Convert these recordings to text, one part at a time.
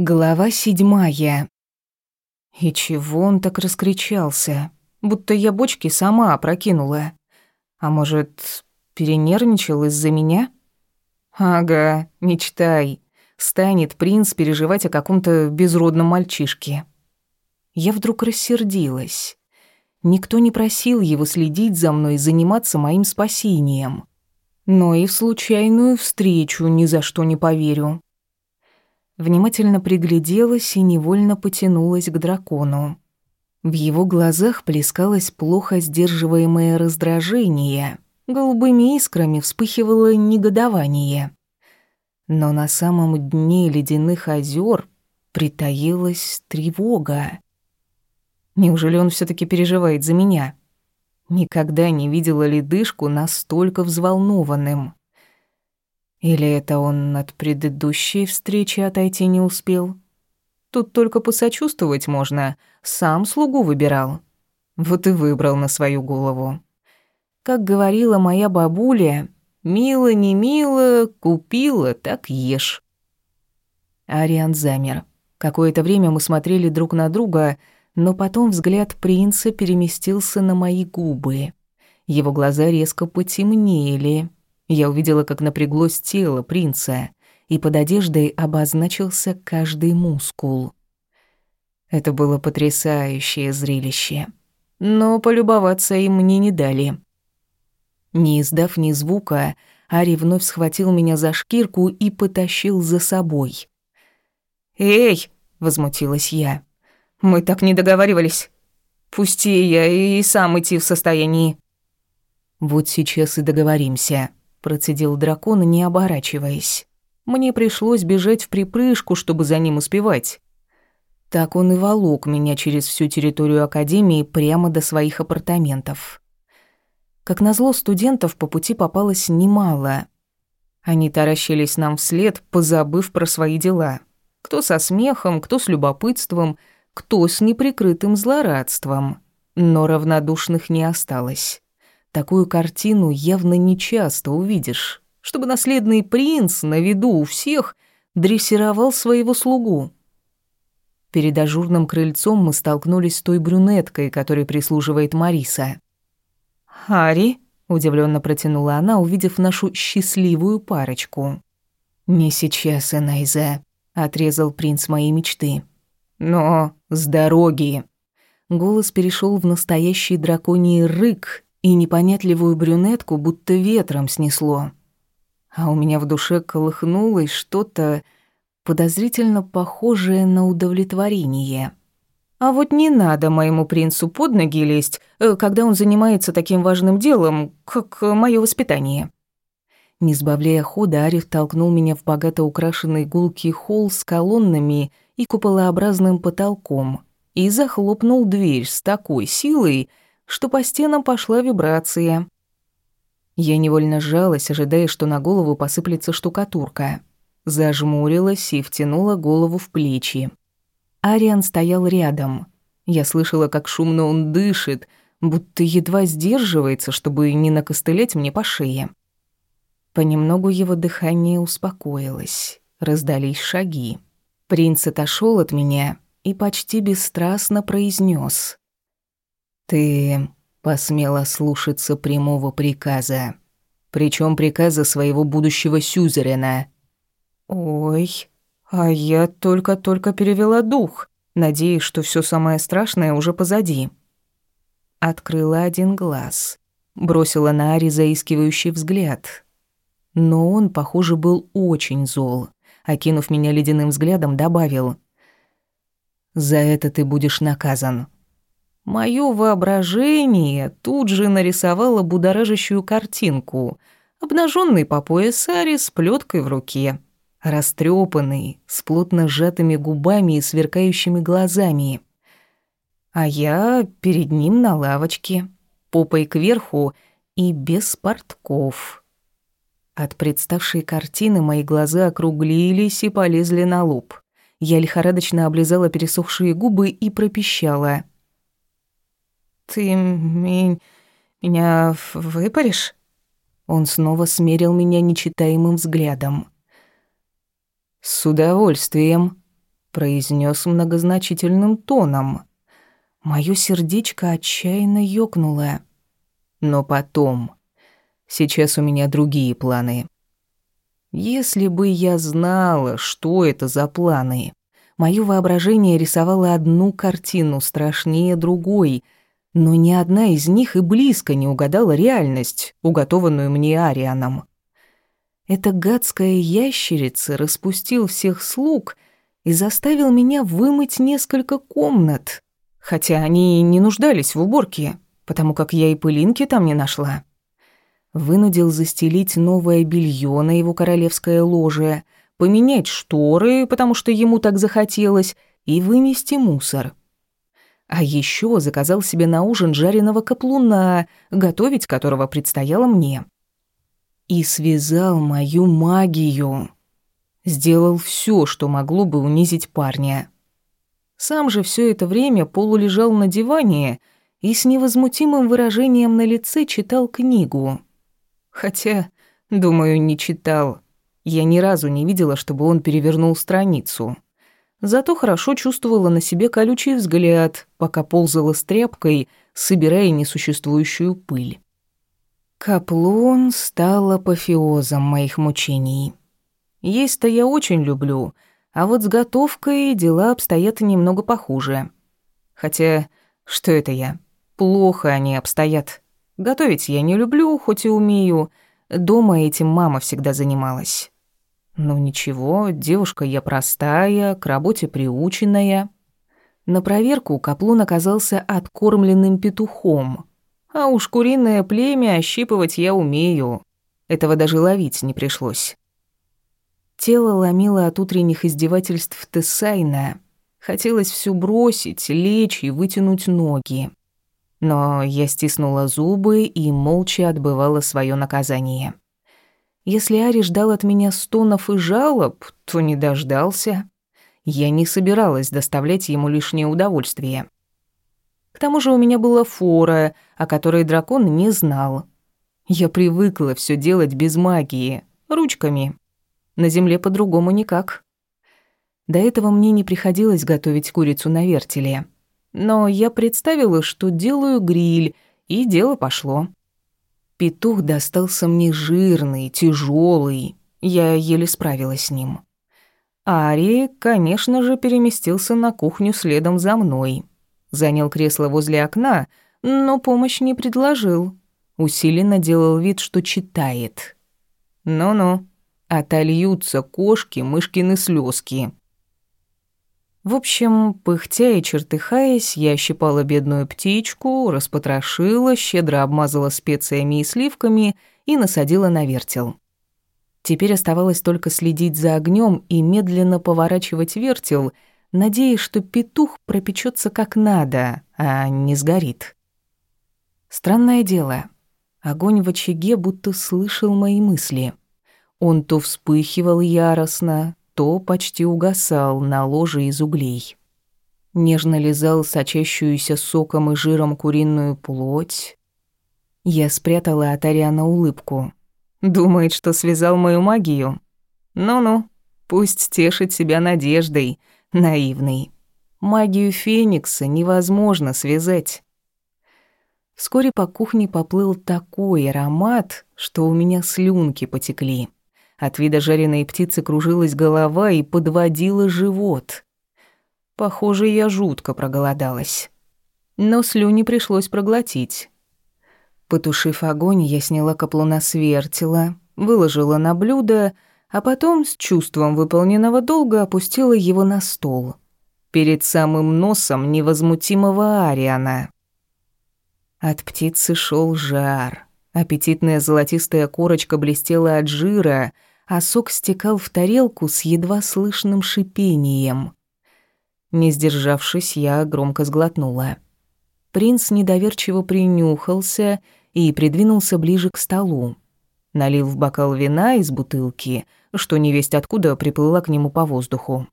Глава седьмая. И чего он так раскричался? Будто я бочки сама опрокинула. А может, перенервничал из-за меня? Ага, мечтай. Станет принц переживать о каком-то безродном мальчишке. Я вдруг рассердилась. Никто не просил его следить за мной и заниматься моим спасением. Но и в случайную встречу ни за что не поверю внимательно пригляделась и невольно потянулась к дракону. В его глазах плескалось плохо сдерживаемое раздражение, голубыми искрами вспыхивало негодование. Но на самом дне ледяных озер притаилась тревога. Неужели он все таки переживает за меня? Никогда не видела ледышку настолько взволнованным. Или это он от предыдущей встречи отойти не успел? Тут только посочувствовать можно. Сам слугу выбирал. Вот и выбрал на свою голову. Как говорила моя бабуля, «Мило, не мило, купила, так ешь». Ариан замер. Какое-то время мы смотрели друг на друга, но потом взгляд принца переместился на мои губы. Его глаза резко потемнели, я увидела, как напряглось тело принца, и под одеждой обозначился каждый мускул. Это было потрясающее зрелище. Но полюбоваться им мне не дали. Не издав ни звука, Ари вновь схватил меня за шкирку и потащил за собой. «Эй!» — возмутилась я. «Мы так не договаривались. Пусти я и сам идти в состоянии». «Вот сейчас и договоримся», процедил дракон, не оборачиваясь. Мне пришлось бежать в припрыжку, чтобы за ним успевать. Так он и волок меня через всю территорию академии прямо до своих апартаментов. Как назло, студентов по пути попалось немало. Они таращились нам вслед, позабыв про свои дела. Кто со смехом, кто с любопытством, кто с неприкрытым злорадством. Но равнодушных не осталось. Такую картину явно нечасто увидишь, чтобы наследный принц на виду у всех дрессировал своего слугу. Перед ажурным крыльцом мы столкнулись с той брюнеткой, которой прислуживает Мариса. «Хари?» — удивленно протянула она, увидев нашу счастливую парочку. «Не сейчас, Энайза», — отрезал принц моей мечты. «Но с дороги». Голос перешел в настоящий драконий рык, и непонятливую брюнетку будто ветром снесло. А у меня в душе колыхнулось что-то подозрительно похожее на удовлетворение. А вот не надо моему принцу под ноги лезть, э, когда он занимается таким важным делом, как мое воспитание. Не сбавляя хода, Ариф толкнул меня в богато украшенный гулкий холл с колоннами и куполообразным потолком и захлопнул дверь с такой силой, что по стенам пошла вибрация. Я невольно сжалась, ожидая, что на голову посыплется штукатурка. Зажмурилась и втянула голову в плечи. Ариан стоял рядом. Я слышала, как шумно он дышит, будто едва сдерживается, чтобы не накостылять мне по шее. Понемногу его дыхание успокоилось. Раздались шаги. Принц отошел от меня и почти бесстрастно произнес: «Ты посмела слушаться прямого приказа, причем приказа своего будущего сюзерена». «Ой, а я только-только перевела дух, надеясь, что все самое страшное уже позади». Открыла один глаз, бросила на Ари заискивающий взгляд. Но он, похоже, был очень зол. Окинув меня ледяным взглядом, добавил. «За это ты будешь наказан». Моё воображение тут же нарисовало будоражащую картинку. Обнаженный по пояс Ари с плеткой в руке. Растрепанный, с плотно сжатыми губами и сверкающими глазами. А я перед ним на лавочке, попой кверху и без портков. От представшей картины мои глаза округлились и полезли на лоб. Я лихорадочно облизала пересохшие губы и пропищала — «Ты меня выпаришь?» Он снова смерил меня нечитаемым взглядом. «С удовольствием», — произнес многозначительным тоном. Моё сердечко отчаянно ёкнуло. Но потом. Сейчас у меня другие планы. Если бы я знала, что это за планы. Моё воображение рисовало одну картину страшнее другой, но ни одна из них и близко не угадала реальность, уготованную мне Арианом. Эта гадская ящерица распустил всех слуг и заставил меня вымыть несколько комнат, хотя они и не нуждались в уборке, потому как я и пылинки там не нашла. Вынудил застелить новое белье на его королевское ложе, поменять шторы, потому что ему так захотелось, и вынести мусор. А еще заказал себе на ужин жареного каплуна, готовить которого предстояло мне. И связал мою магию. Сделал все, что могло бы унизить парня. Сам же все это время полулежал на диване и с невозмутимым выражением на лице читал книгу. Хотя, думаю, не читал. Я ни разу не видела, чтобы он перевернул страницу. Зато хорошо чувствовала на себе колючий взгляд, пока ползала с тряпкой, собирая несуществующую пыль. Каплун стал апофеозом моих мучений. Есть-то я очень люблю — а вот с готовкой дела обстоят немного похуже. Хотя, что это я? Плохо они обстоят. Готовить я не люблю, хоть и умею. Дома этим мама всегда занималась. Ну ничего, девушка я простая, к работе приученная. На проверку Каплун оказался откормленным петухом. А уж куриное племя ощипывать я умею. Этого даже ловить не пришлось. Тело ломило от утренних издевательств Тессайна. Хотелось все бросить, лечь и вытянуть ноги. Но я стиснула зубы и молча отбывала свое наказание. Если Ари ждал от меня стонов и жалоб, то не дождался. Я не собиралась доставлять ему лишнее удовольствие. К тому же у меня была фора, о которой дракон не знал. Я привыкла все делать без магии, ручками. На земле по-другому никак. До этого мне не приходилось готовить курицу на вертеле. Но я представила, что делаю гриль, и дело пошло. Петух достался мне жирный, тяжелый. Я еле справилась с ним. Ари, конечно же, переместился на кухню следом за мной. Занял кресло возле окна, но помощь не предложил. Усиленно делал вид, что читает. «Ну-ну, отольются кошки мышкины слезки. В общем, пыхтя и чертыхаясь, я щипала бедную птичку, распотрошила, щедро обмазала специями и сливками и насадила на вертел. Теперь оставалось только следить за огнем и медленно поворачивать вертел, надеясь, что петух пропечется как надо, а не сгорит. Странное дело. Огонь в очаге будто слышал мои мысли — он то вспыхивал яростно, то почти угасал на ложе из углей. Нежно лизал сочащуюся соком и жиром куриную плоть. Я спрятала от Ариана улыбку. Думает, что связал мою магию? Ну-ну, пусть тешит себя надеждой, наивный. Магию Феникса невозможно связать. Вскоре по кухне поплыл такой аромат, что у меня слюнки потекли. От вида жареной птицы кружилась голова и подводила живот. Похоже, я жутко проголодалась. Но слюни пришлось проглотить. Потушив огонь, я сняла каплуна с вертела, выложила на блюдо, а потом с чувством выполненного долга опустила его на стол. Перед самым носом невозмутимого Ариана. От птицы шел жар. Аппетитная золотистая корочка блестела от жира — а сок стекал в тарелку с едва слышным шипением. Не сдержавшись, я громко сглотнула. Принц недоверчиво принюхался и придвинулся ближе к столу. Налил в бокал вина из бутылки, что невесть откуда приплыла к нему по воздуху.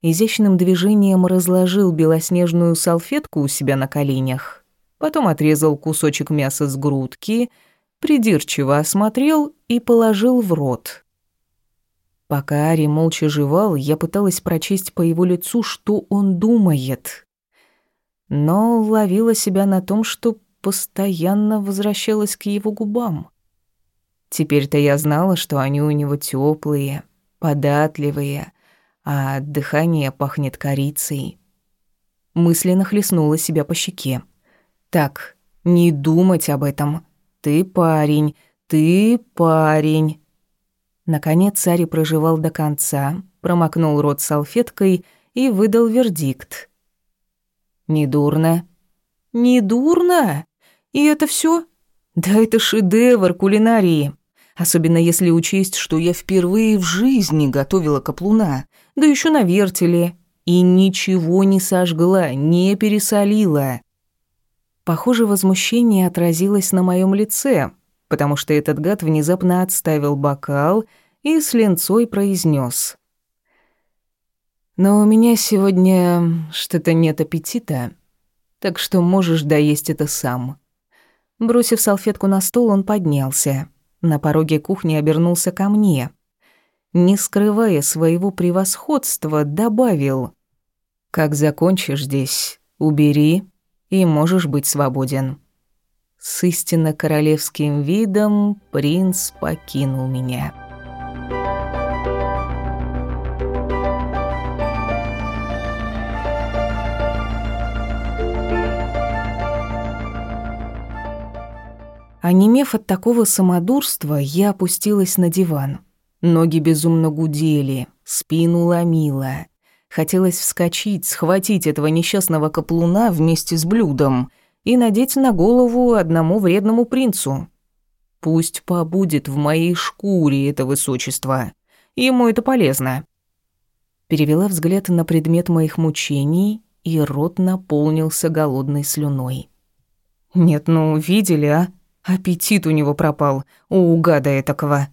Изящным движением разложил белоснежную салфетку у себя на коленях, потом отрезал кусочек мяса с грудки, придирчиво осмотрел и положил в рот. Пока Ари молча жевал, я пыталась прочесть по его лицу, что он думает. Но ловила себя на том, что постоянно возвращалась к его губам. Теперь-то я знала, что они у него теплые, податливые, а дыхание пахнет корицей. Мысленно хлестнула себя по щеке. «Так, не думать об этом. Ты парень, ты парень». Наконец царь проживал до конца, промокнул рот салфеткой и выдал вердикт. «Недурно». «Недурно? И это все? Да это шедевр кулинарии. Особенно если учесть, что я впервые в жизни готовила каплуна, да еще на вертеле, и ничего не сожгла, не пересолила. Похоже, возмущение отразилось на моем лице, потому что этот гад внезапно отставил бокал и с ленцой произнес: «Но у меня сегодня что-то нет аппетита, так что можешь доесть это сам». Бросив салфетку на стол, он поднялся. На пороге кухни обернулся ко мне. Не скрывая своего превосходства, добавил. «Как закончишь здесь, убери, и можешь быть свободен». С истинно королевским видом принц покинул меня. Онемев от такого самодурства, я опустилась на диван. Ноги безумно гудели, спину ломило. Хотелось вскочить, схватить этого несчастного каплуна вместе с блюдом и надеть на голову одному вредному принцу. Пусть побудет в моей шкуре это высочество. Ему это полезно. Перевела взгляд на предмет моих мучений, и рот наполнился голодной слюной. «Нет, ну, видели, а? Аппетит у него пропал, у гада этакого.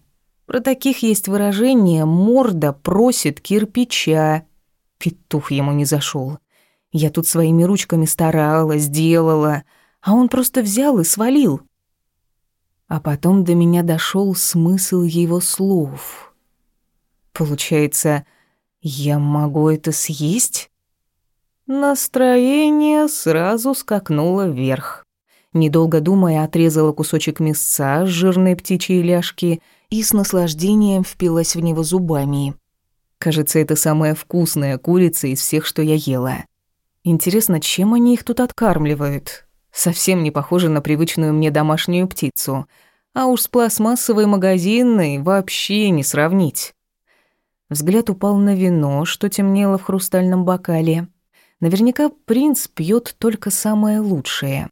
Про таких есть выражение «морда просит кирпича». Петух ему не зашел. Я тут своими ручками старалась, делала, а он просто взял и свалил. А потом до меня дошел смысл его слов. Получается, я могу это съесть? Настроение сразу скакнуло вверх. Недолго думая, отрезала кусочек мясца с жирной птичьей ляжки и с наслаждением впилась в него зубами. Кажется, это самая вкусная курица из всех, что я ела. Интересно, чем они их тут откармливают? Совсем не похоже на привычную мне домашнюю птицу. А уж с пластмассовой магазинной вообще не сравнить. Взгляд упал на вино, что темнело в хрустальном бокале. Наверняка принц пьет только самое лучшее.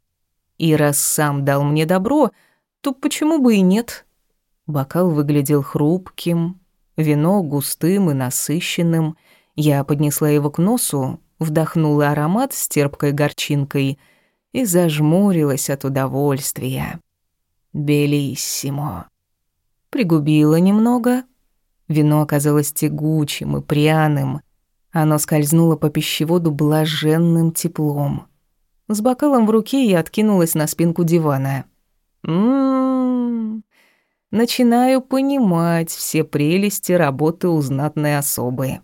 И раз сам дал мне добро, то почему бы и нет? Бокал выглядел хрупким, вино густым и насыщенным. Я поднесла его к носу, вдохнула аромат с терпкой горчинкой и зажмурилась от удовольствия. Белиссимо. Пригубила немного. Вино оказалось тягучим и пряным. Оно скользнуло по пищеводу блаженным теплом. С бокалом в руке я откинулась на спинку дивана. Ммм, начинаю понимать все прелести работы у знатной особы.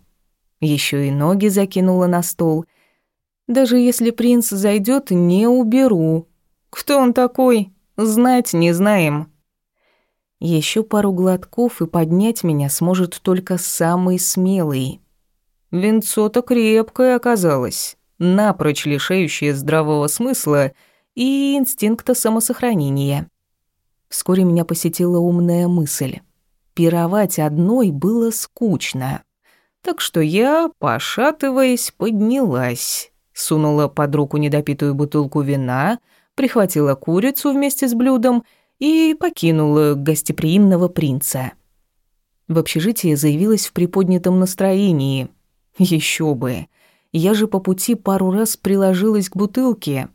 Еще и ноги закинула на стол. Даже если принц зайдет, не уберу. Кто он такой? Знать не знаем. Еще пару глотков и поднять меня сможет только самый смелый. Венцо-то крепкое оказалось напрочь лишающее здравого смысла и инстинкта самосохранения. Вскоре меня посетила умная мысль. Пировать одной было скучно. Так что я, пошатываясь, поднялась, сунула под руку недопитую бутылку вина, прихватила курицу вместе с блюдом и покинула гостеприимного принца. В общежитии заявилась в приподнятом настроении. Еще бы. Я же по пути пару раз приложилась к бутылке.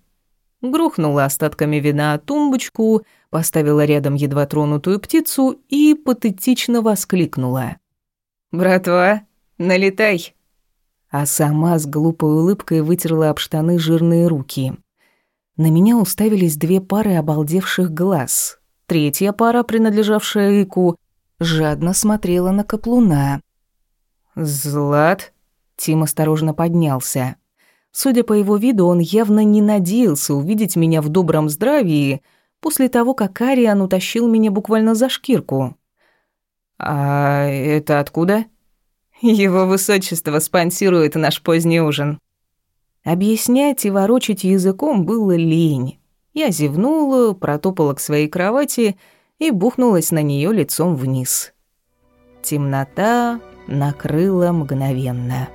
Грохнула остатками вина тумбочку, поставила рядом едва тронутую птицу и патетично воскликнула. «Братва, налетай!» А сама с глупой улыбкой вытерла об штаны жирные руки. На меня уставились две пары обалдевших глаз. Третья пара, принадлежавшая Ику, жадно смотрела на каплуна, «Злат?» Тим осторожно поднялся. Судя по его виду, он явно не надеялся увидеть меня в добром здравии после того, как Ариан утащил меня буквально за шкирку. «А это откуда?» «Его высочество спонсирует наш поздний ужин». Объяснять и ворочать языком было лень. Я зевнула, протопала к своей кровати и бухнулась на нее лицом вниз. Темнота накрыла мгновенно.